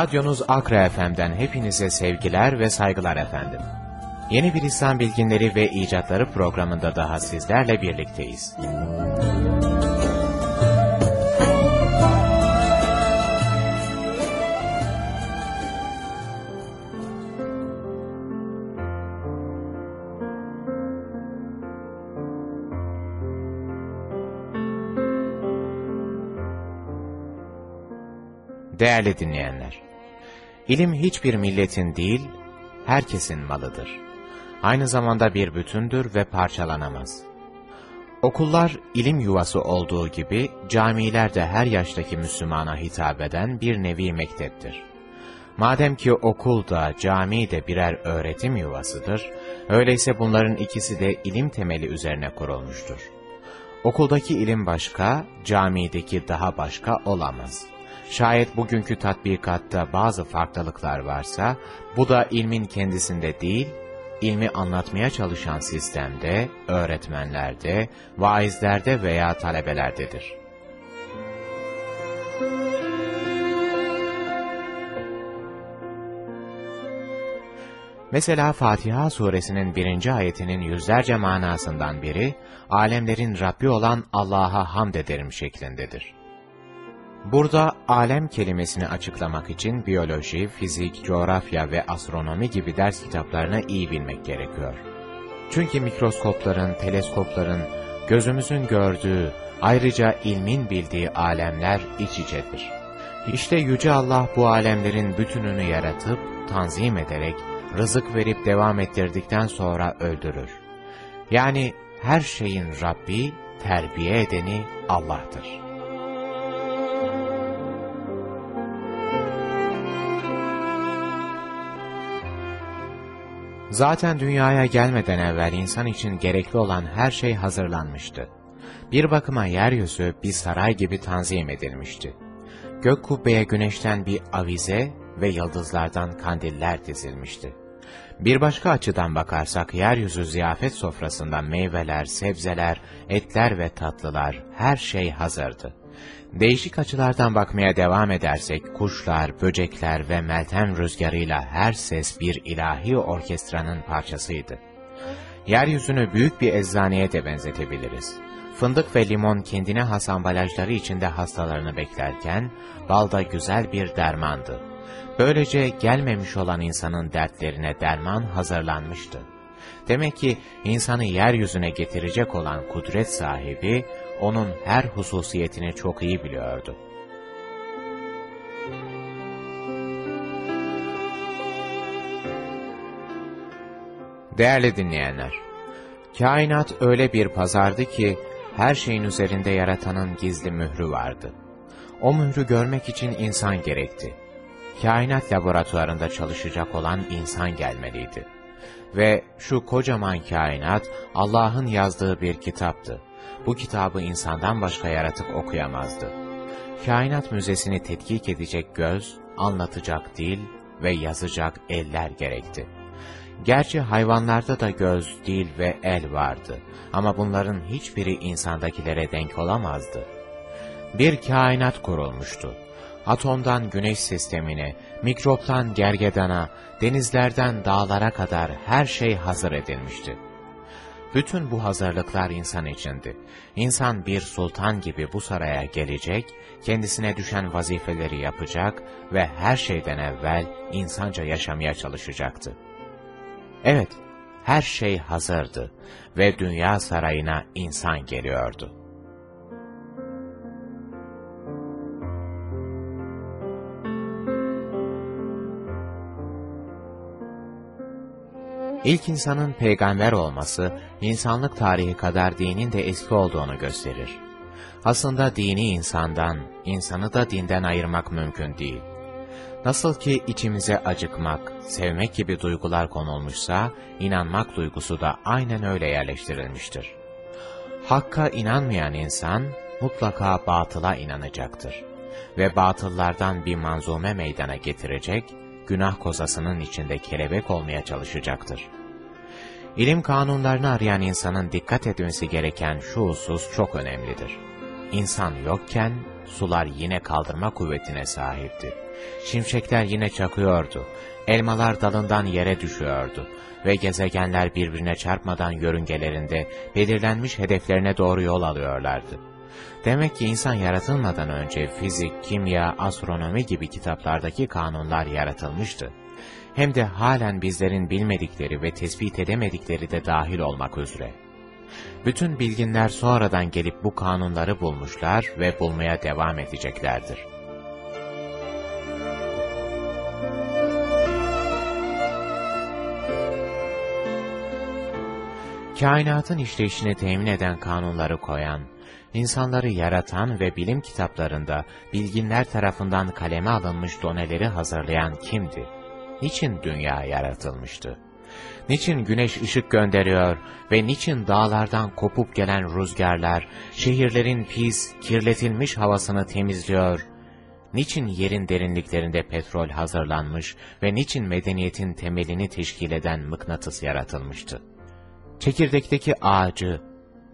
Radyonuz Akra FM'den hepinize sevgiler ve saygılar efendim. Yeni bir İslam Bilginleri ve İcatları programında daha sizlerle birlikteyiz. Değerli dinleyenler, ilim hiçbir milletin değil, herkesin malıdır. Aynı zamanda bir bütündür ve parçalanamaz. Okullar ilim yuvası olduğu gibi camiler de her yaştaki Müslümana hitap eden bir nevi mekteptir. Madem ki okul da cami de birer öğretim yuvasıdır, öyleyse bunların ikisi de ilim temeli üzerine kurulmuştur. Okuldaki ilim başka, camideki daha başka olamaz. Şayet bugünkü tatbikatta bazı farklılıklar varsa, bu da ilmin kendisinde değil, ilmi anlatmaya çalışan sistemde, öğretmenlerde, vaizlerde veya talebelerdedir. Mesela Fatiha suresinin birinci ayetinin yüzlerce manasından biri, alemlerin Rabbi olan Allah'a hamd ederim şeklindedir. Burada alem kelimesini açıklamak için biyoloji, fizik, coğrafya ve astronomi gibi ders kitaplarını iyi bilmek gerekiyor. Çünkü mikroskopların, teleskopların, gözümüzün gördüğü, ayrıca ilmin bildiği alemler iç içedir. İşte Yüce Allah bu alemlerin bütününü yaratıp, tanzim ederek, rızık verip devam ettirdikten sonra öldürür. Yani her şeyin Rabbi, terbiye edeni Allah'tır. Zaten dünyaya gelmeden evvel insan için gerekli olan her şey hazırlanmıştı. Bir bakıma yeryüzü bir saray gibi tanzim edilmişti. Gök kubbeye güneşten bir avize ve yıldızlardan kandiller dizilmişti. Bir başka açıdan bakarsak yeryüzü ziyafet sofrasında meyveler, sebzeler, etler ve tatlılar her şey hazırdı. Değişik açılardan bakmaya devam edersek, kuşlar, böcekler ve meltem rüzgarıyla her ses bir ilahi orkestranın parçasıydı. Yeryüzünü büyük bir eczaneye de benzetebiliriz. Fındık ve limon kendine has ambalajları içinde hastalarını beklerken, bal da güzel bir dermandı. Böylece gelmemiş olan insanın dertlerine derman hazırlanmıştı. Demek ki insanı yeryüzüne getirecek olan kudret sahibi, onun her hususiyetini çok iyi biliyordu. Değerli dinleyenler, kainat öyle bir pazardı ki, her şeyin üzerinde yaratanın gizli mührü vardı. O mührü görmek için insan gerekti. Kainat laboratuvarında çalışacak olan insan gelmeliydi. Ve şu kocaman kainat, Allah'ın yazdığı bir kitaptı bu kitabı insandan başka yaratık okuyamazdı. Kainat müzesini tetkik edecek göz, anlatacak dil ve yazacak eller gerekti. Gerçi hayvanlarda da göz, dil ve el vardı ama bunların hiçbiri insandakilere denk olamazdı. Bir kainat kurulmuştu. Atomdan güneş sistemine, mikroptan gergedana, denizlerden dağlara kadar her şey hazır edilmişti. Bütün bu hazırlıklar insan içindi. İnsan bir sultan gibi bu saraya gelecek, kendisine düşen vazifeleri yapacak ve her şeyden evvel insanca yaşamaya çalışacaktı. Evet, her şey hazırdı ve dünya sarayına insan geliyordu. İlk insanın peygamber olması, insanlık tarihi kadar dinin de eski olduğunu gösterir. Aslında dini insandan, insanı da dinden ayırmak mümkün değil. Nasıl ki içimize acıkmak, sevmek gibi duygular konulmuşsa, inanmak duygusu da aynen öyle yerleştirilmiştir. Hakka inanmayan insan, mutlaka batıla inanacaktır. Ve batıllardan bir manzume meydana getirecek, günah kozasının içinde kelebek olmaya çalışacaktır. İlim kanunlarını arayan insanın dikkat etmesi gereken şu husus çok önemlidir. İnsan yokken sular yine kaldırma kuvvetine sahipti. Şimşekler yine çakıyordu. Elmalar dalından yere düşüyordu ve gezegenler birbirine çarpmadan yörüngelerinde belirlenmiş hedeflerine doğru yol alıyorlardı. Demek ki insan yaratılmadan önce fizik, kimya, astronomi gibi kitaplardaki kanunlar yaratılmıştı. Hem de halen bizlerin bilmedikleri ve tespit edemedikleri de dahil olmak üzere. Bütün bilginler sonradan gelip bu kanunları bulmuşlar ve bulmaya devam edeceklerdir. Kainatın işleyişini temin eden kanunları koyan, insanları yaratan ve bilim kitaplarında bilginler tarafından kaleme alınmış doneleri hazırlayan kimdi? Niçin dünya yaratılmıştı? Niçin güneş ışık gönderiyor ve niçin dağlardan kopup gelen rüzgarlar, şehirlerin pis, kirletilmiş havasını temizliyor? Niçin yerin derinliklerinde petrol hazırlanmış ve niçin medeniyetin temelini teşkil eden mıknatıs yaratılmıştı? Çekirdekteki ağacı,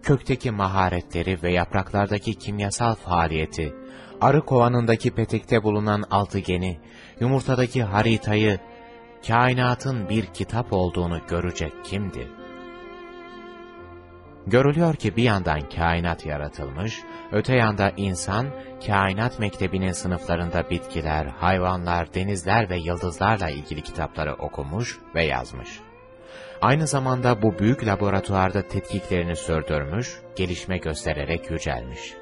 kökteki maharetleri ve yapraklardaki kimyasal faaliyeti, arı kovanındaki petekte bulunan altıgeni, yumurtadaki haritayı, kainatın bir kitap olduğunu görecek kimdi? Görülüyor ki bir yandan kainat yaratılmış, öte yanda insan, kainat mektebinin sınıflarında bitkiler, hayvanlar, denizler ve yıldızlarla ilgili kitapları okumuş ve yazmış. Aynı zamanda bu büyük laboratuvarda tetkiklerini sürdürmüş, gelişme göstererek yücelmiş.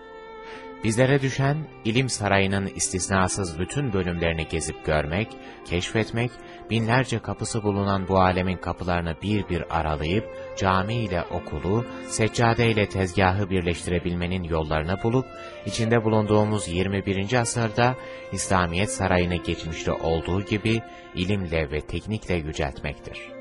Bizlere düşen, ilim sarayının istisnasız bütün bölümlerini gezip görmek, keşfetmek, binlerce kapısı bulunan bu alemin kapılarını bir bir aralayıp, cami ile okulu, seccade ile tezgahı birleştirebilmenin yollarını bulup, içinde bulunduğumuz 21. asırda İslamiyet sarayını geçmişte olduğu gibi ilimle ve teknikle yüceltmektir.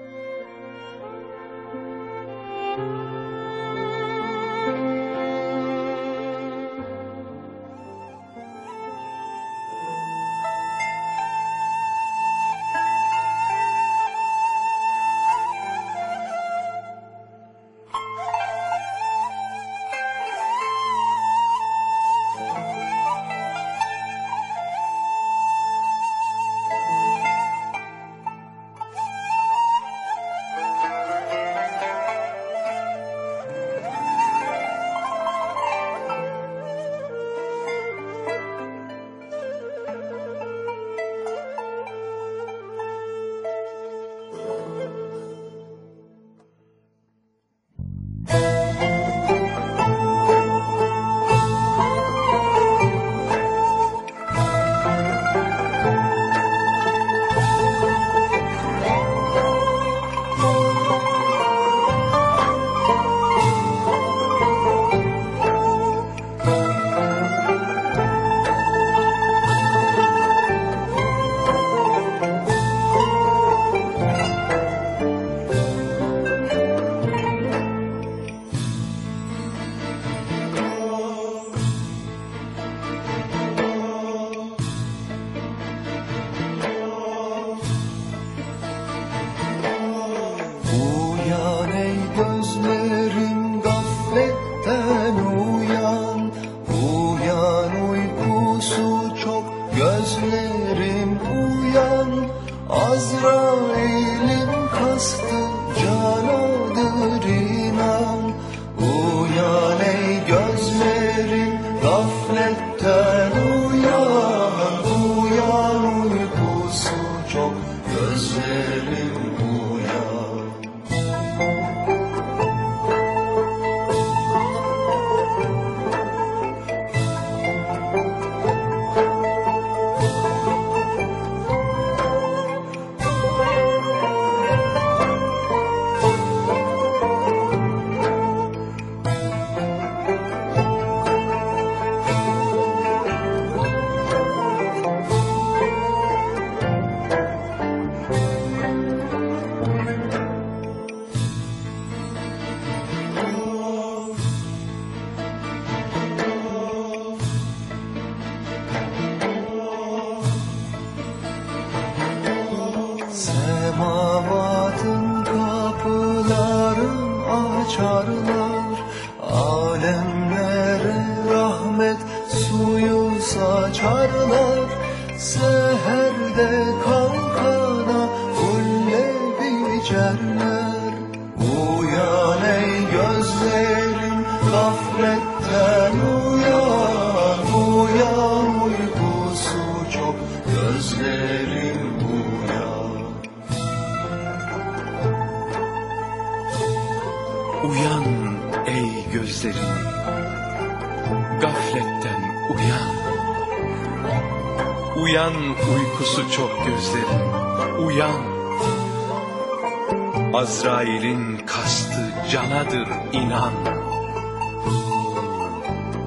Azrail'in kastı canadır inan.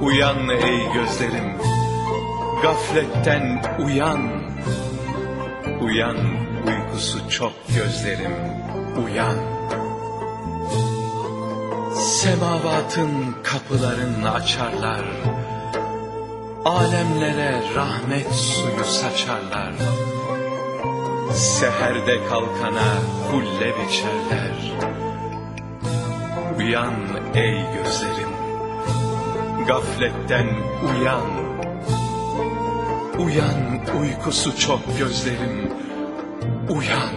Uyan ey gözlerim, gafletten uyan. Uyan uykusu çok gözlerim, uyan. Semavatın kapılarını açarlar. Alemlere rahmet suyu saçarlar. Seherde kalkana hulle biçerler. Uyan ey gözlerim, gafletten uyan. Uyan uykusu çok gözlerim, uyan.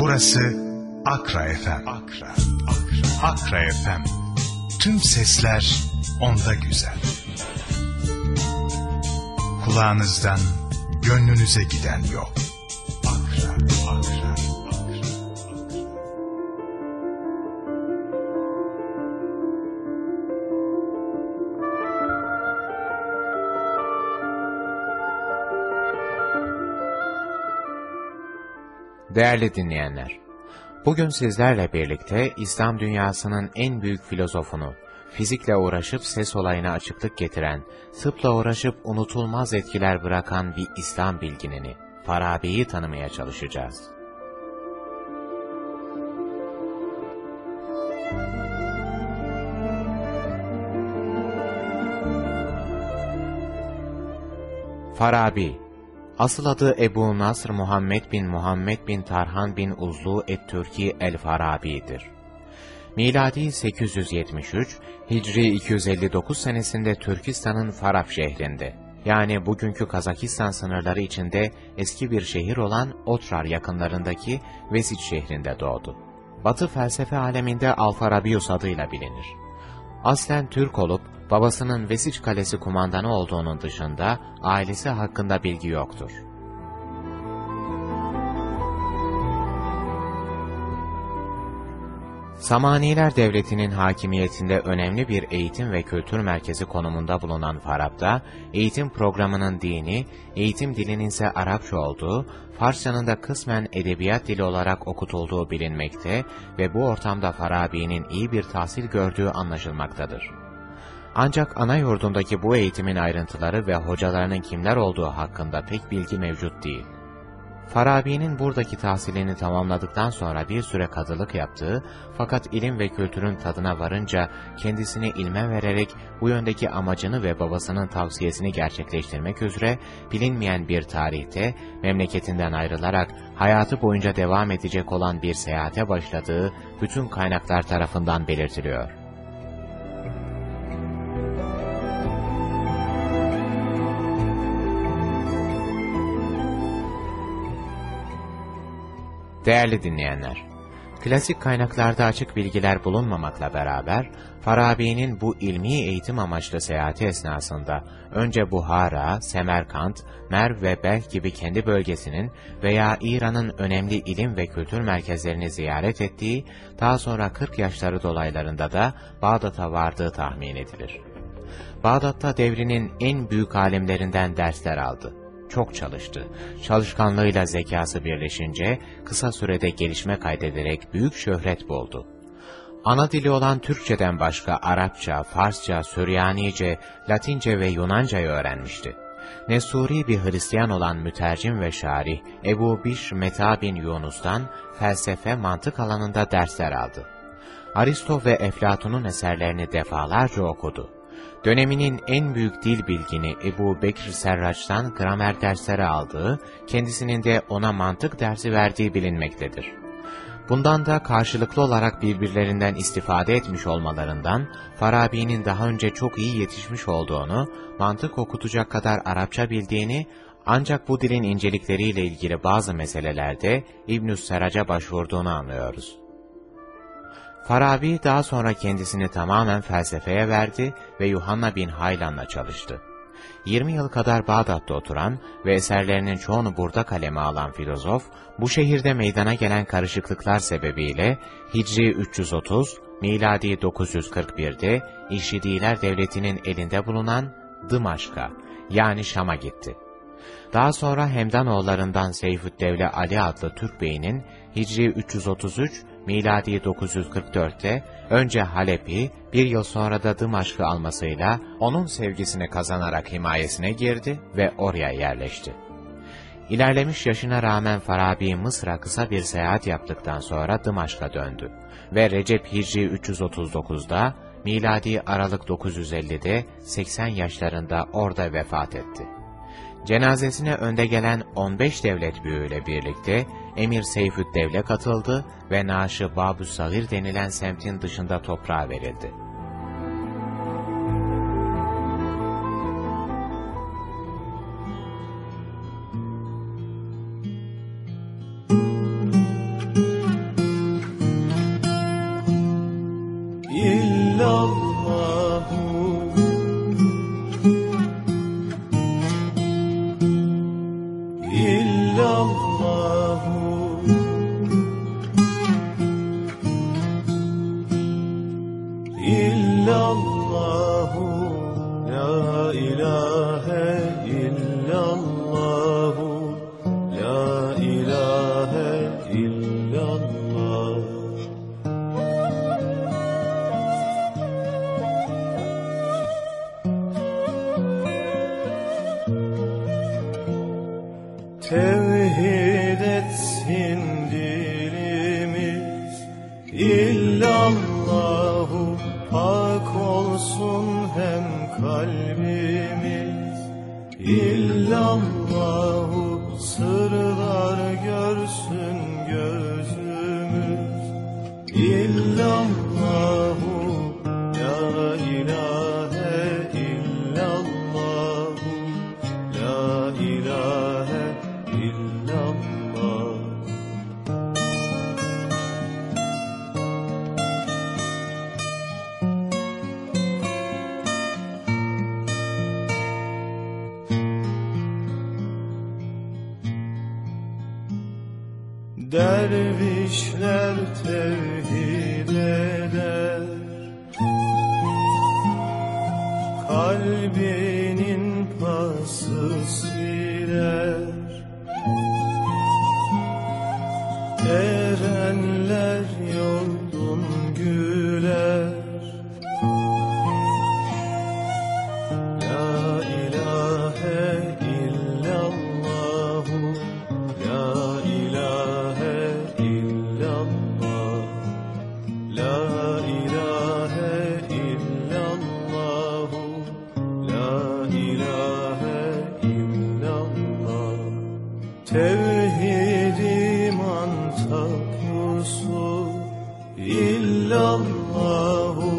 Burası Akra FM. Akra, Akra, Akra FM. Tüm sesler onda güzel. Kulağınızdan gönlünüze giden Akra. Değerli dinleyenler, bugün sizlerle birlikte İslam dünyasının en büyük filozofunu, fizikle uğraşıp ses olayına açıklık getiren, tıpla uğraşıp unutulmaz etkiler bırakan bir İslam bilginini, Farabi'yi tanımaya çalışacağız. Farabi Asıl adı Ebu Nasr Muhammed bin Muhammed bin Tarhan bin Uzlu et-Türki el-Farabi'dir. Miladi 873, Hicri 259 senesinde Türkistan'ın Faraf şehrinde, yani bugünkü Kazakistan sınırları içinde eski bir şehir olan Otrar yakınlarındaki Vesic şehrinde doğdu. Batı felsefe aleminde Alfarabius adıyla bilinir. Aslen Türk olup babasının Vesic Kalesi kumandanı olduğunun dışında ailesi hakkında bilgi yoktur. Samaniler Devleti'nin hakimiyetinde önemli bir eğitim ve kültür merkezi konumunda bulunan Farab'da, eğitim programının dini, eğitim dilinin ise Arapça olduğu, Farsçanın da kısmen edebiyat dili olarak okutulduğu bilinmekte ve bu ortamda Farabi'nin iyi bir tahsil gördüğü anlaşılmaktadır. Ancak ana yurdundaki bu eğitimin ayrıntıları ve hocalarının kimler olduğu hakkında pek bilgi mevcut değil. Farabi'nin buradaki tahsilini tamamladıktan sonra bir süre kadılık yaptığı, fakat ilim ve kültürün tadına varınca kendisini ilme vererek bu yöndeki amacını ve babasının tavsiyesini gerçekleştirmek üzere bilinmeyen bir tarihte memleketinden ayrılarak hayatı boyunca devam edecek olan bir seyahate başladığı bütün kaynaklar tarafından belirtiliyor. Değerli dinleyenler, klasik kaynaklarda açık bilgiler bulunmamakla beraber, Farabi'nin bu ilmi eğitim amaçlı seyahati esnasında önce Buhara, Semerkant, Merv ve Belh gibi kendi bölgesinin veya İran'ın önemli ilim ve kültür merkezlerini ziyaret ettiği, daha sonra 40 yaşları dolaylarında da Bağdat'a vardığı tahmin edilir. Bağdat'ta devrinin en büyük alimlerinden dersler aldı çok çalıştı. Çalışkanlığıyla zekası birleşince kısa sürede gelişme kaydederek büyük şöhret buldu. Ana dili olan Türkçeden başka Arapça, Farsça, Süryanice, Latince ve Yunanca'yı öğrenmişti. Nesuri bir Hristiyan olan mütercim ve şarih Ebu Biş Meta bin Yunus'tan felsefe, mantık alanında dersler aldı. Aristo ve Eflatun'un eserlerini defalarca okudu. Döneminin en büyük dil bilgini Ebu Bekir Serraç'tan gramer dersleri aldığı, kendisinin de ona mantık dersi verdiği bilinmektedir. Bundan da karşılıklı olarak birbirlerinden istifade etmiş olmalarından Farabi'nin daha önce çok iyi yetişmiş olduğunu, mantık okutacak kadar Arapça bildiğini ancak bu dilin incelikleriyle ilgili bazı meselelerde İbn-i Serac'a başvurduğunu anlıyoruz. Farabi daha sonra kendisini tamamen felsefeye verdi ve Yuhanna bin Haylan'la çalıştı. 20 yıl kadar Bağdat'ta oturan ve eserlerinin çoğunu burada kaleme alan filozof, bu şehirde meydana gelen karışıklıklar sebebiyle Hicri 330, miladi 941'de İşidiler Devleti'nin elinde bulunan Dımaşk'a yani Şam'a gitti. Daha sonra Hemdanoğullarından Seyfüddevle Ali adlı Türk beyinin Hicri 333, miladi 944'te önce Halep'i, bir yıl sonra da Dımaşk'ı almasıyla onun sevgisini kazanarak himayesine girdi ve oraya yerleşti. İlerlemiş yaşına rağmen Farabi Mısır'a kısa bir seyahat yaptıktan sonra Dımaşk'a döndü ve Recep Hicri 339'da miladi Aralık 950'de 80 yaşlarında orada vefat etti. Cenazesine önde gelen 15 devlet büyüğüyle birlikte Emir Seyfüddevle katıldı ve naaşı Babü Sagir denilen semtin dışında toprağa verildi. Dervişler Akra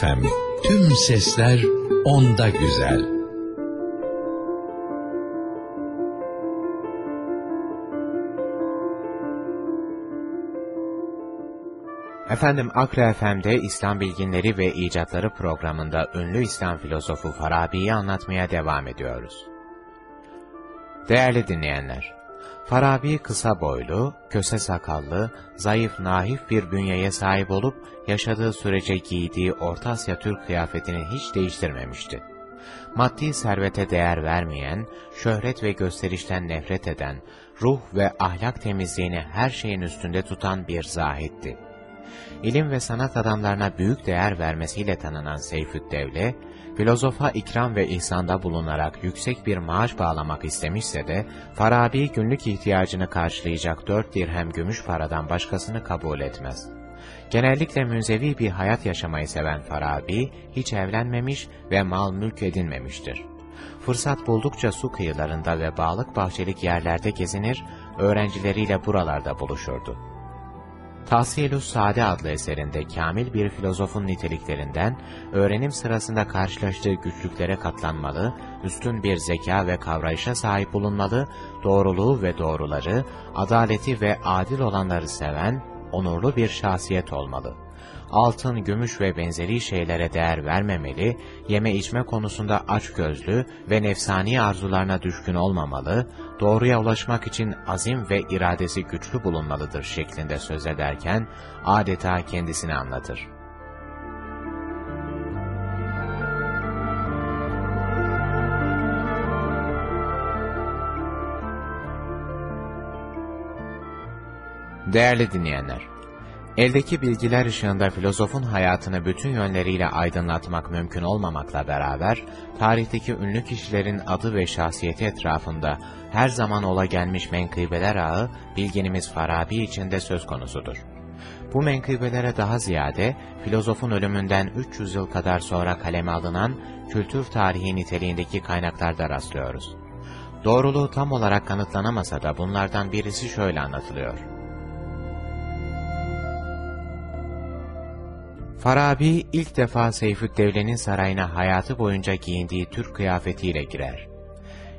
FM. Tüm sesler onda güzel. Efendim Akra FM'de İslam Bilginleri ve İcatları programında ünlü İslam filozofu Farabi'yi anlatmaya devam ediyoruz. Değerli dinleyenler, Farabi kısa boylu, köse sakallı, zayıf nahif bir bünyeye sahip olup yaşadığı sürece giydiği Orta Asya Türk kıyafetini hiç değiştirmemişti. Maddi servete değer vermeyen, şöhret ve gösterişten nefret eden, ruh ve ahlak temizliğini her şeyin üstünde tutan bir zahitti. İlim ve sanat adamlarına büyük değer vermesiyle tanınan Seyfüddevle, filozofa ikram ve ihsanda bulunarak yüksek bir maaş bağlamak istemişse de, Farabi günlük ihtiyacını karşılayacak dört dirhem gümüş paradan başkasını kabul etmez. Genellikle münzevi bir hayat yaşamayı seven Farabi, hiç evlenmemiş ve mal mülk edinmemiştir. Fırsat buldukça su kıyılarında ve bağlık bahçelik yerlerde gezinir, öğrencileriyle buralarda buluşurdu. Tahsilus Sade adlı eserinde kamil bir filozofun niteliklerinden, öğrenim sırasında karşılaştığı güçlüklere katlanmalı, üstün bir zeka ve kavrayışa sahip bulunmalı, doğruluğu ve doğruları, adaleti ve adil olanları seven, onurlu bir şahsiyet olmalı. Altın, gümüş ve benzeri şeylere değer vermemeli, yeme içme konusunda açgözlü ve nefsani arzularına düşkün olmamalı, doğruya ulaşmak için azim ve iradesi güçlü bulunmalıdır şeklinde söz ederken, adeta kendisini anlatır. Değerli dinleyenler, eldeki bilgiler ışığında filozofun hayatını bütün yönleriyle aydınlatmak mümkün olmamakla beraber, tarihteki ünlü kişilerin adı ve şahsiyeti etrafında her zaman ola gelmiş menkıbeler ağı, bilginimiz Farabi için de söz konusudur. Bu menkıbelere daha ziyade, filozofun ölümünden 300 yıl kadar sonra kaleme alınan kültür tarihi niteliğindeki kaynaklarda rastlıyoruz. Doğruluğu tam olarak kanıtlanamasa da bunlardan birisi şöyle anlatılıyor. Farabi ilk defa Seyfüddevle'nin sarayına hayatı boyunca giyindiği Türk kıyafetiyle girer.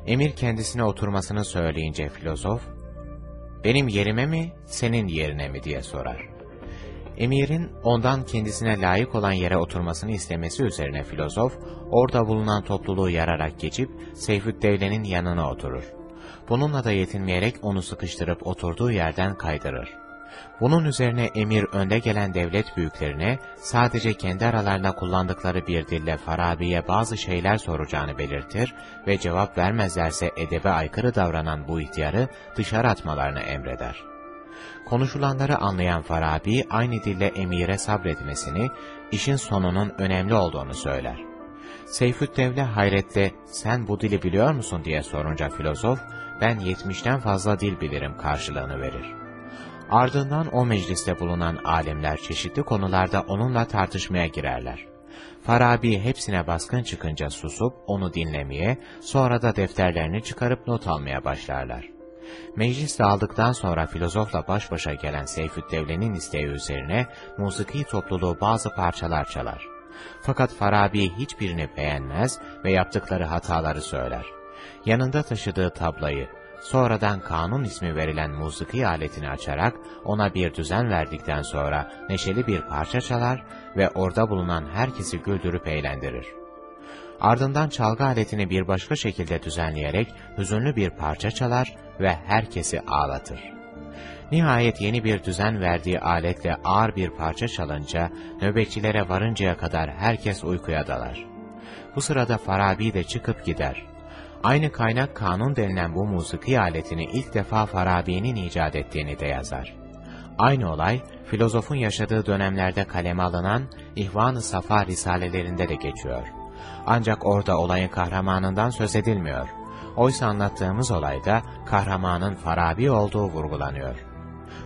Emir kendisine oturmasını söyleyince filozof, ''Benim yerime mi, senin yerine mi?'' diye sorar. Emirin ondan kendisine layık olan yere oturmasını istemesi üzerine filozof, orada bulunan topluluğu yararak geçip Seyfüddevle'nin yanına oturur. Bununla da yetinmeyerek onu sıkıştırıp oturduğu yerden kaydırır. Bunun üzerine emir önde gelen devlet büyüklerine sadece kendi aralarında kullandıkları bir dille Farabi'ye bazı şeyler soracağını belirtir ve cevap vermezlerse edebe aykırı davranan bu ihtiyarı dışarı atmalarını emreder. Konuşulanları anlayan Farabi aynı dille emire sabretmesini, işin sonunun önemli olduğunu söyler. Seyfüddevle hayretle sen bu dili biliyor musun diye sorunca filozof ben yetmişten fazla dil bilirim karşılığını verir. Ardından o mecliste bulunan alimler çeşitli konularda onunla tartışmaya girerler. Farabi hepsine baskın çıkınca susup onu dinlemeye, sonra da defterlerini çıkarıp not almaya başlarlar. Meclis dağıldıktan sonra filozofla baş başa gelen Seyfüddevle'nin isteği üzerine musiki topluluğu bazı parçalar çalar. Fakat Farabi hiçbirini beğenmez ve yaptıkları hataları söyler. Yanında taşıdığı tablayı, sonradan kanun ismi verilen musiki aletini açarak ona bir düzen verdikten sonra neşeli bir parça çalar ve orada bulunan herkesi güldürüp eğlendirir. Ardından çalgı aletini bir başka şekilde düzenleyerek hüzünlü bir parça çalar ve herkesi ağlatır. Nihayet yeni bir düzen verdiği aletle ağır bir parça çalınca, nöbetçilere varıncaya kadar herkes uykuya dalar. Bu sırada Farabi de çıkıp gider. Aynı kaynak kanun denilen bu musiki aletini ilk defa Farabi'nin icat ettiğini de yazar. Aynı olay, filozofun yaşadığı dönemlerde kaleme alınan İhvan-ı Safa risalelerinde de geçiyor. Ancak orada olayın kahramanından söz edilmiyor. Oysa anlattığımız olayda kahramanın Farabi olduğu vurgulanıyor.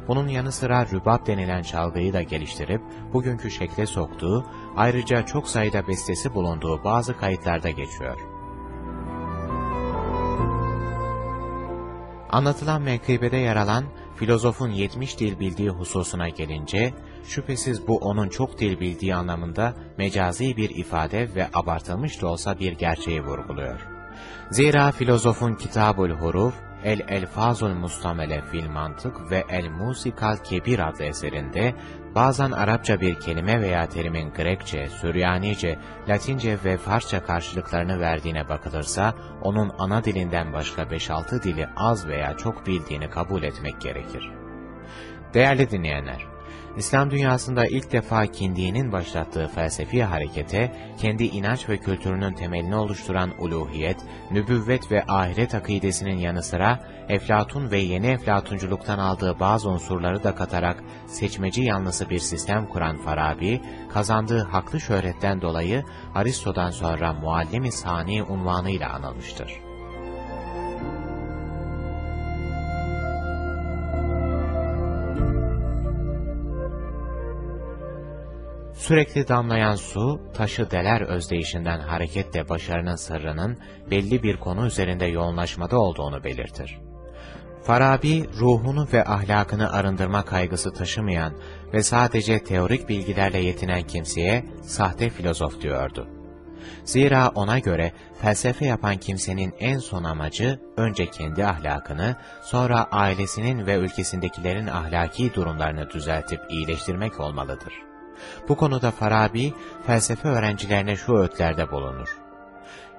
Bunun yanı sıra rübab denilen çalgıyı da geliştirip bugünkü şekle soktuğu, ayrıca çok sayıda bestesi bulunduğu bazı kayıtlarda geçiyor. Anlatılan menkıbede yer alan filozofun 70 dil bildiği hususuna gelince, şüphesiz bu onun çok dil bildiği anlamında mecazi bir ifade ve abartılmış da olsa bir gerçeği vurguluyor. Zira filozofun Kitabul Huruf, El Elfazul Mustamele fil Mantık ve El Musikal Kebir adlı eserinde bazen Arapça bir kelime veya terimin Grekçe, Süryanice, Latince ve Farsça karşılıklarını verdiğine bakılırsa, onun ana dilinden başka 5-6 dili az veya çok bildiğini kabul etmek gerekir. Değerli dinleyenler, İslam dünyasında ilk defa kindiğinin başlattığı felsefi harekete, kendi inanç ve kültürünün temelini oluşturan uluhiyet, nübüvvet ve ahiret akidesinin yanı sıra, Eflatun ve yeni Eflatunculuktan aldığı bazı unsurları da katarak seçmeci yanlısı bir sistem kuran Farabi, kazandığı haklı şöhretten dolayı Aristo'dan sonra Muallim-i Sani unvanıyla anılmıştır. Sürekli damlayan su, taşı deler özdeyişinden hareketle başarının sırrının belli bir konu üzerinde yoğunlaşmada olduğunu belirtir. Farabi, ruhunu ve ahlakını arındırma kaygısı taşımayan ve sadece teorik bilgilerle yetinen kimseye sahte filozof diyordu. Zira ona göre felsefe yapan kimsenin en son amacı önce kendi ahlakını, sonra ailesinin ve ülkesindekilerin ahlaki durumlarını düzeltip iyileştirmek olmalıdır. Bu konuda Farabi, felsefe öğrencilerine şu öğütlerde bulunur.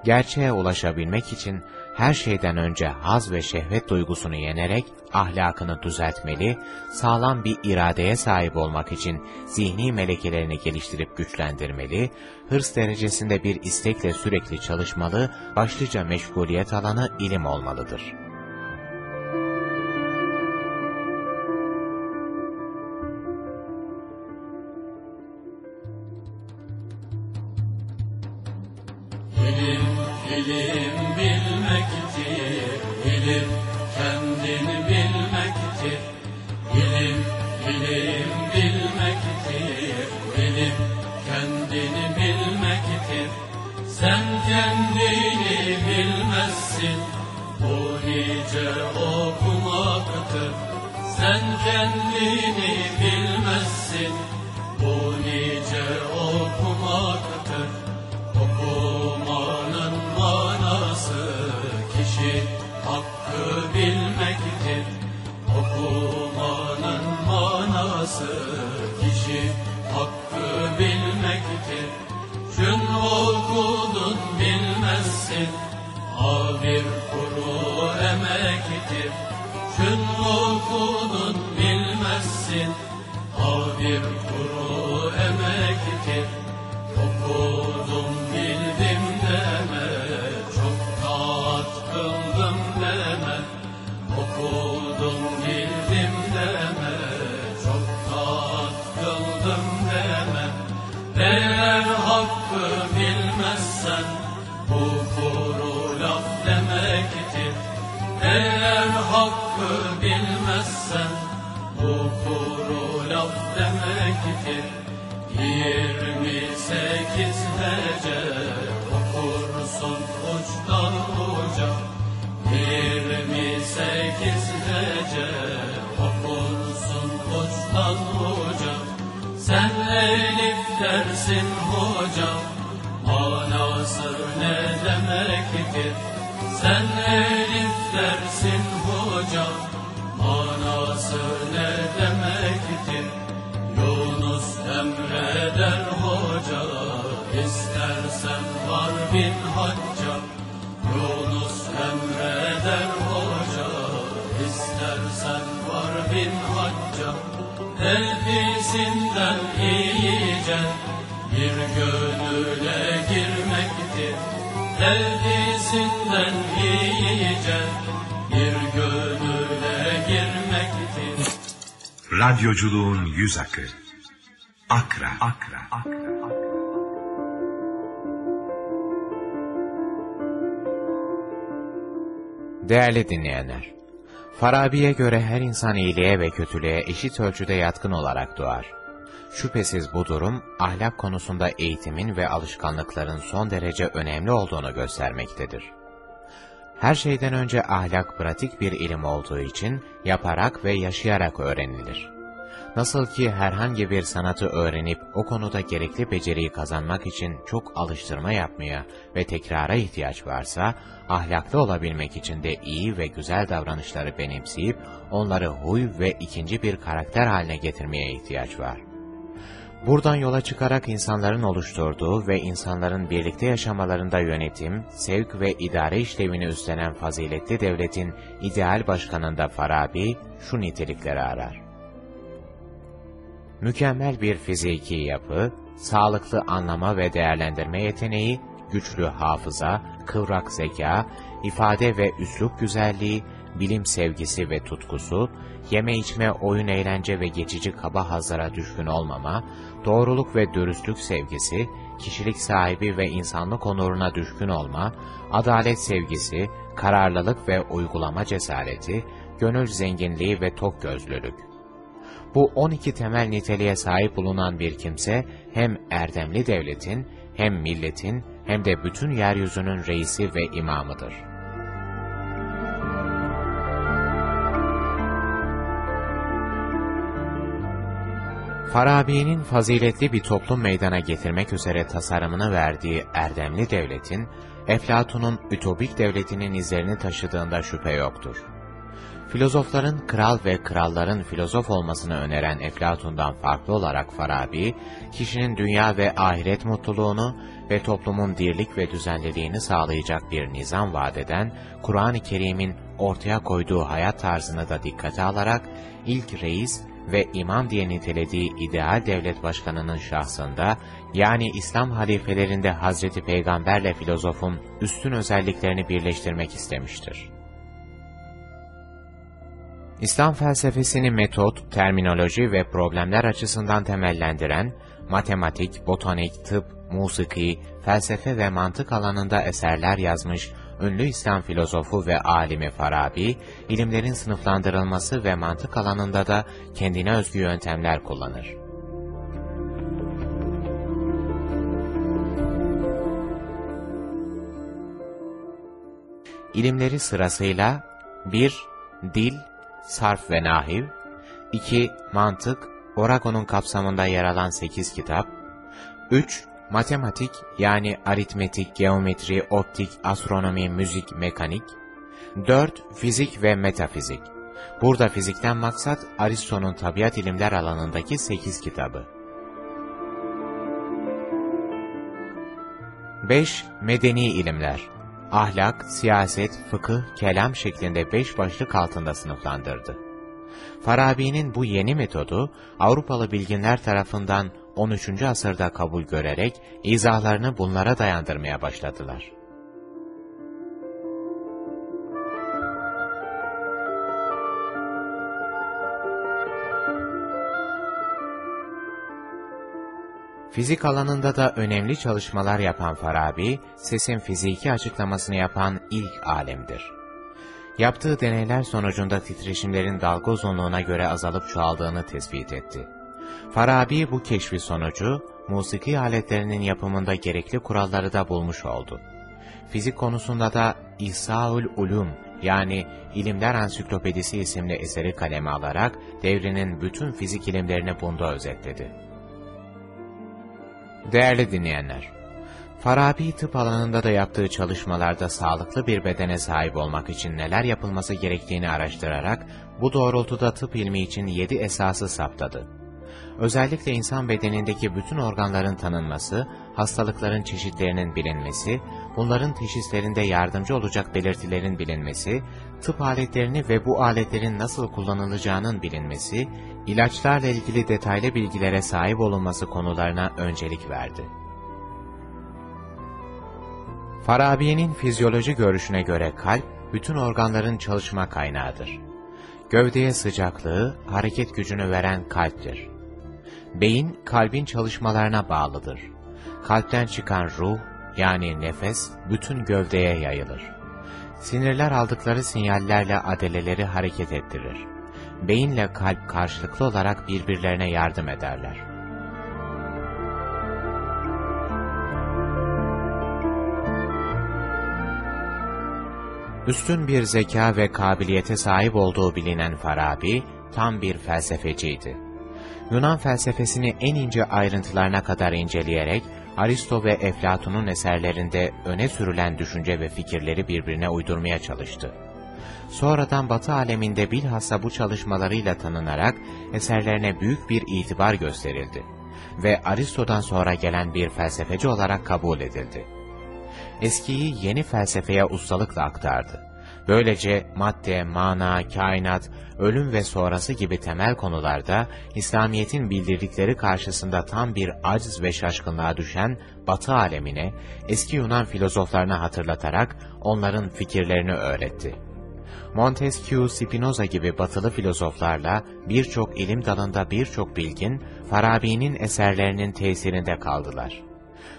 Gerçeğe ulaşabilmek için her şeyden önce haz ve şehvet duygusunu yenerek ahlakını düzeltmeli, sağlam bir iradeye sahip olmak için zihni melekelerini geliştirip güçlendirmeli, hırs derecesinde bir istekle sürekli çalışmalı, başlıca meşguliyet alanı ilim olmalıdır.'' bilemezsen bu kuru laf demektir. Eğer hakkı bilmezsen bu kuru laf demektir. Yirmi sekiz hece okursun uçtan uca. Yirmi sekiz hece okursun uçtan uca. Sen Elif dersin hocam hareketi. Sen eliflersin hocam Manası ne demekti Yunus emreder hoca İstersen var bin hacca. Yunus emreder hoca İstersen var bin hacca. Elbisinden iyice bir göz Radyoculuğun yüz akı. Akra. Akra. Akra. Değerli dinleyenler, Farabi'ye göre her insan iyiliğe ve kötülüğe eşit ölçüde yatkın olarak doğar. Şüphesiz bu durum, ahlak konusunda eğitimin ve alışkanlıkların son derece önemli olduğunu göstermektedir. Her şeyden önce ahlak pratik bir ilim olduğu için yaparak ve yaşayarak öğrenilir. Nasıl ki herhangi bir sanatı öğrenip o konuda gerekli beceriyi kazanmak için çok alıştırma yapmaya ve tekrara ihtiyaç varsa, ahlaklı olabilmek için de iyi ve güzel davranışları benimseyip onları huy ve ikinci bir karakter haline getirmeye ihtiyaç var. Buradan yola çıkarak insanların oluşturduğu ve insanların birlikte yaşamalarında yönetim, sevk ve idare işlevini üstlenen faziletli devletin ideal başkanında Farabi şu nitelikleri arar. Mükemmel bir fiziki yapı, sağlıklı anlama ve değerlendirme yeteneği, güçlü hafıza, kıvrak zeka, ifade ve üslup güzelliği, bilim sevgisi ve tutkusu, yeme içme, oyun eğlence ve geçici kaba hazlara düşkün olmama, doğruluk ve dürüstlük sevgisi, kişilik sahibi ve insanlık onuruna düşkün olma, adalet sevgisi, kararlılık ve uygulama cesareti, gönül zenginliği ve tok gözlülük. Bu 12 temel niteliğe sahip bulunan bir kimse hem erdemli devletin, hem milletin, hem de bütün yeryüzünün reisi ve imamıdır. Farabi'nin faziletli bir toplum meydana getirmek üzere tasarımını verdiği erdemli devletin, Eflatun'un ütopik devletinin izlerini taşıdığında şüphe yoktur. Filozofların kral ve kralların filozof olmasını öneren Eflatun'dan farklı olarak Farabi, kişinin dünya ve ahiret mutluluğunu ve toplumun dirlik ve düzenliliğini sağlayacak bir nizam vaat eden, Kur'an-ı Kerim'in ortaya koyduğu hayat tarzını da dikkate alarak, ilk reis ve imam diye nitelediği ideal devlet başkanının şahsında, yani İslam halifelerinde Hazreti Peygamberle filozofun üstün özelliklerini birleştirmek istemiştir. İslam felsefesini metot, terminoloji ve problemler açısından temellendiren, matematik, botanik, tıp, musiki, felsefe ve mantık alanında eserler yazmış ünlü İslam filozofu ve alimi Farabi, ilimlerin sınıflandırılması ve mantık alanında da kendine özgü yöntemler kullanır. İlimleri sırasıyla 1. Dil, sarf ve nahiv, 2. Mantık, Oragon'un kapsamında yer alan 8 kitap, 3. Matematik yani aritmetik, geometri, optik, astronomi, müzik, mekanik, 4. Fizik ve metafizik. Burada fizikten maksat Aristo'nun tabiat ilimler alanındaki 8 kitabı. 5. Medeni ilimler ahlak, siyaset, fıkıh, kelam şeklinde beş başlık altında sınıflandırdı. Farabi'nin bu yeni metodu Avrupalı bilginler tarafından 13. asırda kabul görerek izahlarını bunlara dayandırmaya başladılar. Fizik alanında da önemli çalışmalar yapan Farabi, sesin fiziki açıklamasını yapan ilk alemdir. Yaptığı deneyler sonucunda titreşimlerin dalga uzunluğuna göre azalıp çoğaldığını tespit etti. Farabi bu keşfi sonucu, musiki aletlerinin yapımında gerekli kuralları da bulmuş oldu. Fizik konusunda da İhsaul Ulum yani İlimler Ansiklopedisi isimli eseri kaleme alarak devrinin bütün fizik ilimlerini bunda özetledi. Değerli dinleyenler, Farabi tıp alanında da yaptığı çalışmalarda sağlıklı bir bedene sahip olmak için neler yapılması gerektiğini araştırarak bu doğrultuda tıp ilmi için yedi esası saptadı. Özellikle insan bedenindeki bütün organların tanınması, hastalıkların çeşitlerinin bilinmesi, bunların teşhislerinde yardımcı olacak belirtilerin bilinmesi, tıp aletlerini ve bu aletlerin nasıl kullanılacağının bilinmesi, ilaçlarla ilgili detaylı bilgilere sahip olunması konularına öncelik verdi. Farabi'nin fizyoloji görüşüne göre kalp, bütün organların çalışma kaynağıdır. Gövdeye sıcaklığı, hareket gücünü veren kalptir. Beyin, kalbin çalışmalarına bağlıdır. Kalpten çıkan ruh, yani nefes, bütün gövdeye yayılır. Sinirler aldıkları sinyallerle adeleleri hareket ettirir. Beyinle kalp karşılıklı olarak birbirlerine yardım ederler. Üstün bir zeka ve kabiliyete sahip olduğu bilinen Farabi, tam bir felsefeciydi. Yunan felsefesini en ince ayrıntılarına kadar inceleyerek, Aristo ve Eflatun'un eserlerinde öne sürülen düşünce ve fikirleri birbirine uydurmaya çalıştı. Sonradan Batı aleminde bilhassa bu çalışmalarıyla tanınarak eserlerine büyük bir itibar gösterildi ve Aristo'dan sonra gelen bir felsefeci olarak kabul edildi. Eskiyi yeni felsefeye ustalıkla aktardı. Böylece madde, mana, kainat, ölüm ve sonrası gibi temel konularda İslamiyet'in bildirdikleri karşısında tam bir aciz ve şaşkınlığa düşen Batı alemine, eski Yunan filozoflarına hatırlatarak onların fikirlerini öğretti. Montesquieu, Spinoza gibi batılı filozoflarla birçok ilim dalında birçok bilgin, Farabi'nin eserlerinin tesirinde kaldılar.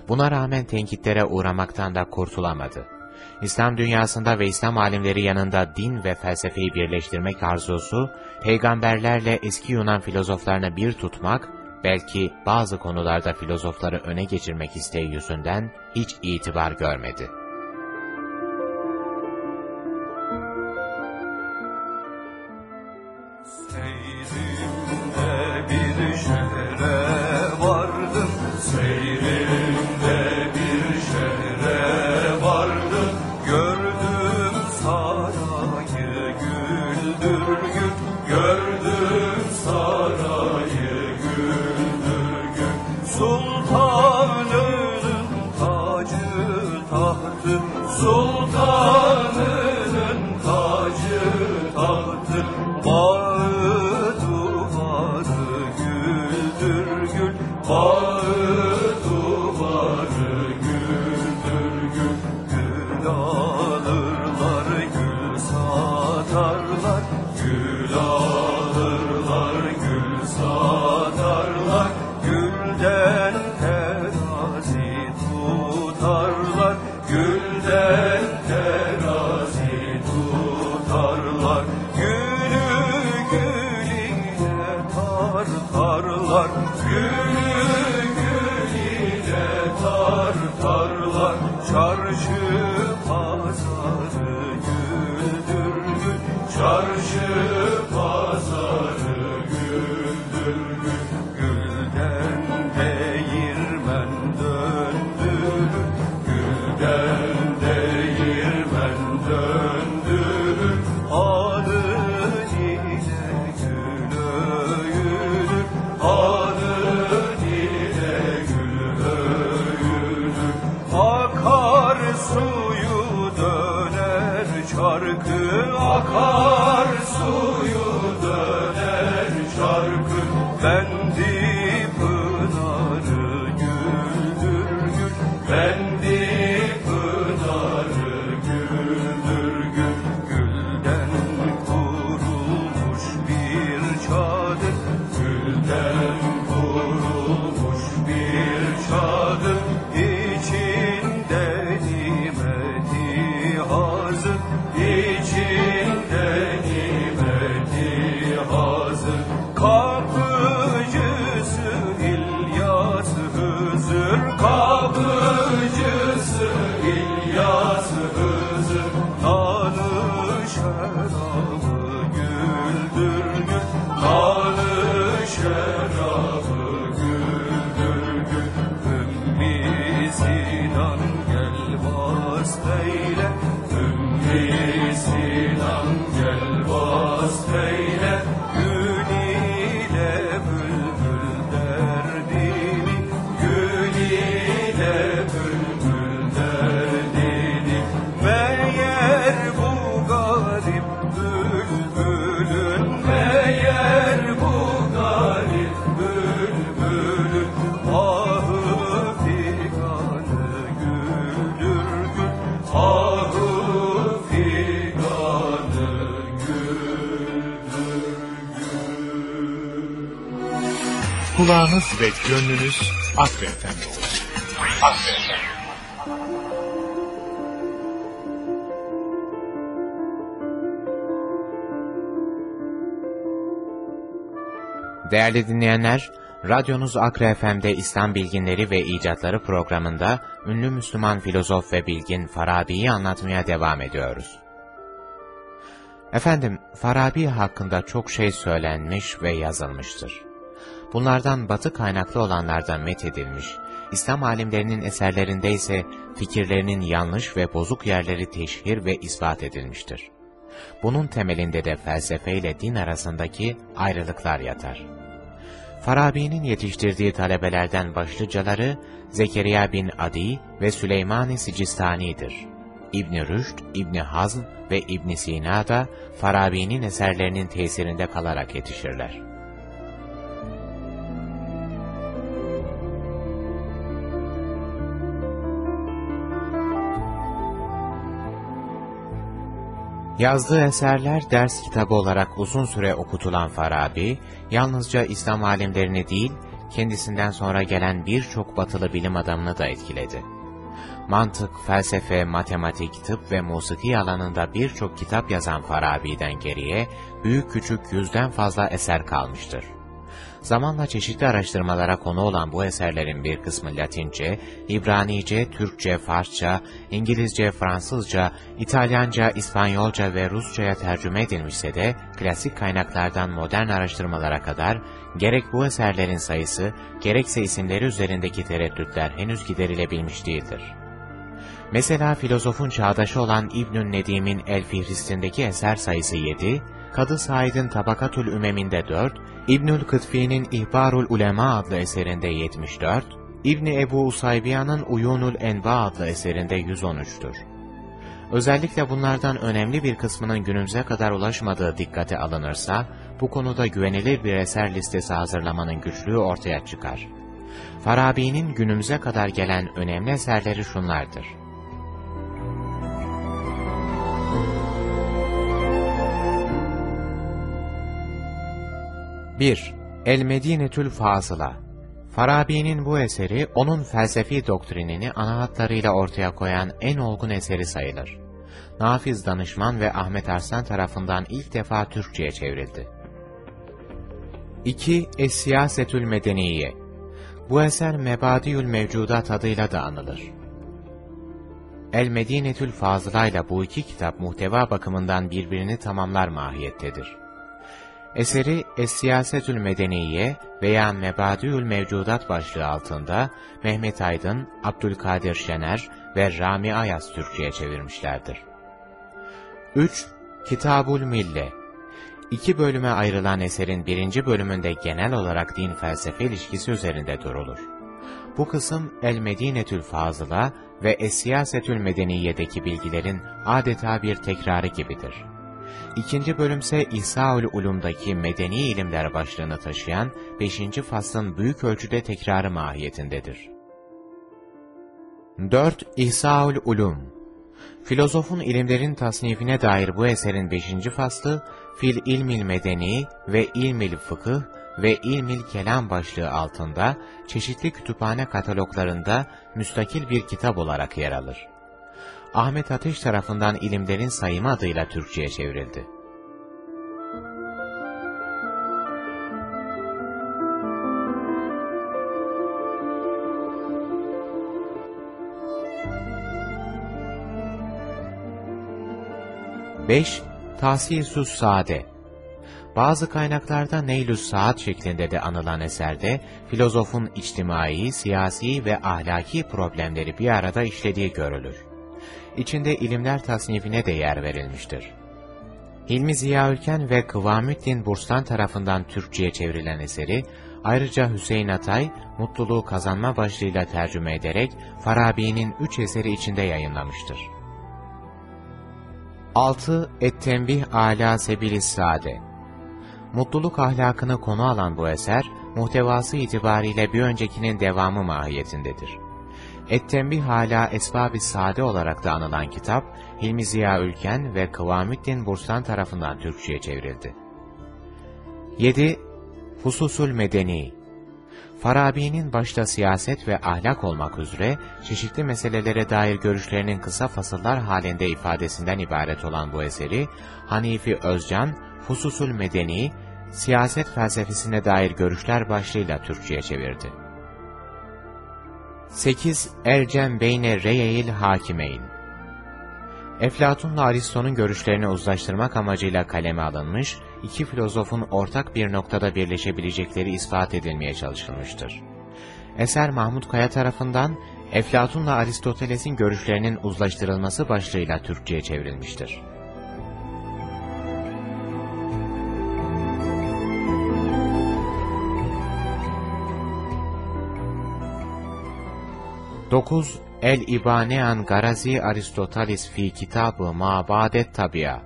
Buna rağmen tenkitlere uğramaktan da kurtulamadı. İslam dünyasında ve İslam alimleri yanında din ve felsefeyi birleştirmek arzusu, peygamberlerle eski Yunan filozoflarını bir tutmak, belki bazı konularda filozofları öne geçirmek isteği yüzünden hiç itibar görmedi. Çarşı was there. Kulağınız ve gönlünüz Akre Efendi olsun. Değerli dinleyenler, radyonuz Akra FM'de İslam Bilginleri ve İcatları programında ünlü Müslüman filozof ve bilgin Farabi'yi anlatmaya devam ediyoruz. Efendim, Farabi hakkında çok şey söylenmiş ve yazılmıştır. Bunlardan batı kaynaklı olanlardan methedilmiş, İslam alimlerinin eserlerinde ise fikirlerinin yanlış ve bozuk yerleri teşhir ve ispat edilmiştir. Bunun temelinde de felsefe ile din arasındaki ayrılıklar yatar. Farabi'nin yetiştirdiği talebelerden başlıcaları Zekeriya bin Adi ve Süleyman-ı Sicistani'dir. İbn Rüşd, İbn Hazm ve İbn Sina da Farabi'nin eserlerinin tesirinde kalarak yetişirler. Yazdığı eserler ders kitabı olarak uzun süre okutulan Farabi, yalnızca İslam alimlerini değil, kendisinden sonra gelen birçok batılı bilim adamını da etkiledi. Mantık, felsefe, matematik, tıp ve musiki alanında birçok kitap yazan Farabi'den geriye, büyük küçük yüzden fazla eser kalmıştır. Zamanla çeşitli araştırmalara konu olan bu eserlerin bir kısmı Latince, İbranice, Türkçe, Farsça, İngilizce, Fransızca, İtalyanca, İspanyolca ve Rusça'ya tercüme edilmişse de, klasik kaynaklardan modern araştırmalara kadar, gerek bu eserlerin sayısı, gerekse isimleri üzerindeki tereddütler henüz giderilebilmiş değildir. Mesela filozofun çağdaşı olan İbnül Nedim'in El Fihrist'indeki eser sayısı 7, Kadı Said'in Tabakatül Ümem'inde 4, İbnül Kıtfi'nin İhbarul Ulema adlı eserinde 74, İbni Ebu Usaybiyan'ın Uyunul Enva adlı eserinde 113'tür. Özellikle bunlardan önemli bir kısmının günümüze kadar ulaşmadığı dikkate alınırsa, bu konuda güvenilir bir eser listesi hazırlamanın güçlüğü ortaya çıkar. Farabi'nin günümüze kadar gelen önemli eserleri şunlardır. 1. El-Medinetül Fazıla Farabi'nin bu eseri, onun felsefi doktrinini ana hatlarıyla ortaya koyan en olgun eseri sayılır. Nafiz Danışman ve Ahmet Arslan tarafından ilk defa Türkçe'ye çevrildi. 2. Es-Siyasetül Medeniye Bu eser Mebadiül Mevcudat adıyla da anılır. El-Medinetül Fazıla ile bu iki kitap muhteva bakımından birbirini tamamlar mahiyettedir. Eseri Es-Siyasetül Medeniye veya Mebadiül Mevcudat başlığı altında Mehmet Aydın, Abdülkadir Şener ve Rami Ayas Türkçe'ye çevirmişlerdir. 3. Kitabul Mille İki bölüme ayrılan eserin birinci bölümünde genel olarak din felsefe ilişkisi üzerinde durulur. Bu kısım El-Medinetül Fazıla ve Es-Siyasetül Medeniye'deki bilgilerin adeta bir tekrarı gibidir. İkinci bölümse İhsaül Ulum'daki medeni ilimler başlığını taşıyan 5. faslın büyük ölçüde tekrarı mahiyetindedir. 4. İhsaül Ulum Filozofun ilimlerin tasnifine dair bu eserin 5. faslı, Fil İlmil Medeni ve İlmil Fıkıh ve İlmil Kelam başlığı altında çeşitli kütüphane kataloglarında müstakil bir kitap olarak yer alır. Ahmet Ateş tarafından ilimlerin sayımı adıyla Türkçe'ye çevrildi. Beş, Tahsilsus Sade bazı kaynaklarda Neylüs Saat şeklinde de anılan eserde, filozofun içtimai, siyasi ve ahlaki problemleri bir arada işlediği görülür içinde ilimler tasnifine de yer verilmiştir. Hilmi Ziya Ülken ve Kıvamüddin Burslan tarafından Türkçe'ye çevrilen eseri, ayrıca Hüseyin Atay, mutluluğu kazanma başlığıyla tercüme ederek Farabi'nin üç eseri içinde yayınlamıştır. 6. Et-Tembih Ala Sebilis Sade Mutluluk ahlakını konu alan bu eser, muhtevası itibariyle bir öncekinin devamı mahiyetindedir. Et-Tembih hala Esbab-ı Sade olarak da anılan kitap, Hilmi Ziya Ülken ve Kıvamüddin Burslan tarafından Türkçe'ye çevrildi. 7. Hususul Medeni Farabi'nin başta siyaset ve ahlak olmak üzere çeşitli meselelere dair görüşlerinin kısa fasıllar halinde ifadesinden ibaret olan bu eseri, Hanifi Özcan, Hususul Medeni, siyaset felsefesine dair görüşler başlığıyla Türkçe'ye çevirdi. 8. Ercem Beyne Reyeil Hakimeyn Eflatun'la Aristo'nun görüşlerini uzlaştırmak amacıyla kaleme alınmış, iki filozofun ortak bir noktada birleşebilecekleri ispat edilmeye çalışılmıştır. Eser Mahmut Kaya tarafından Eflatun'la Aristoteles'in görüşlerinin uzlaştırılması başlığıyla Türkçe'ye çevrilmiştir. 9 El-İbanean Garazi Aristotelis fi kitabı Mabadet Tabia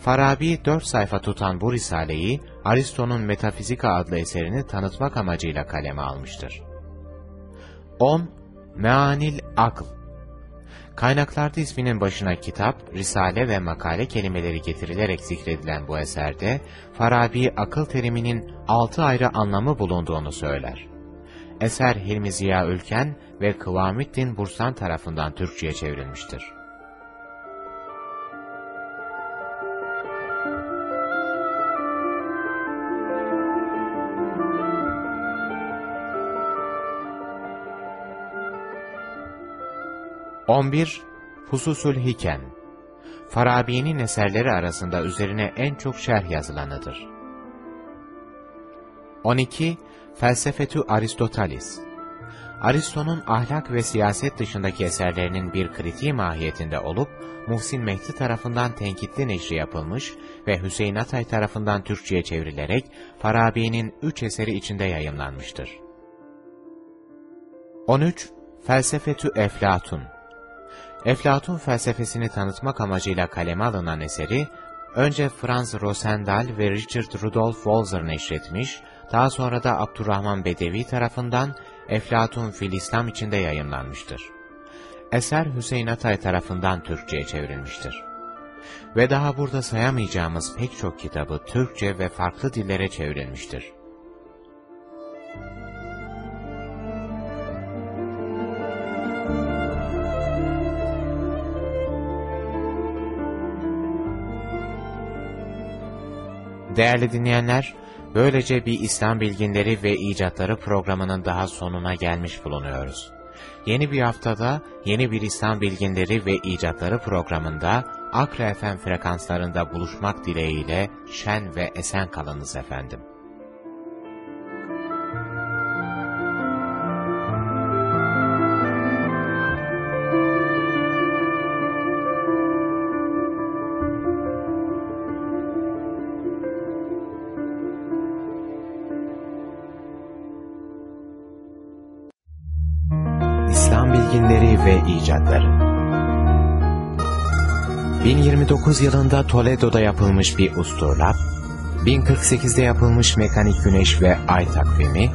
Farabi dört sayfa tutan bu risaleyi Aristo'nun Metafizika adlı eserini tanıtmak amacıyla kaleme almıştır. 10. Meanil Akl Kaynaklarda isminin başına kitap, risale ve makale kelimeleri getirilerek zikredilen bu eserde, Farabi akıl teriminin altı ayrı anlamı bulunduğunu söyler. Eser Hilmi Ziya Ülken ve Kıvamettin Bursan tarafından Türkçe'ye çevrilmiştir. On bir Hiken Farabi'nin eserleri arasında üzerine en çok şerh yazılanıdır. 12. Felsefetü Aristotelis Aristo'nun ahlak ve siyaset dışındaki eserlerinin bir kritiği mahiyetinde olup, Muhsin Mehdi tarafından tenkitli neşri yapılmış ve Hüseyin Atay tarafından Türkçe'ye çevrilerek Farabi'nin üç eseri içinde yayımlanmıştır. 13. Felsefetü Eflatun Eflatun felsefesini tanıtmak amacıyla kaleme alınan eseri, önce Franz Rosendal ve Richard Rudolf Walser neşretmiş, daha sonra da Abdurrahman Bedevi tarafından Eflatun fil içinde yayınlanmıştır. Eser Hüseyin Atay tarafından Türkçe'ye çevrilmiştir. Ve daha burada sayamayacağımız pek çok kitabı Türkçe ve farklı dillere çevrilmiştir. Değerli dinleyenler, Böylece bir İslam bilginleri ve icatları programının daha sonuna gelmiş bulunuyoruz. Yeni bir haftada yeni bir İslam bilginleri ve icatları programında Akra FM frekanslarında buluşmak dileğiyle şen ve esen kalınız efendim. 1029 yılında Toledo'da yapılmış bir usturlap, 1048'de yapılmış mekanik güneş ve ay takvimi,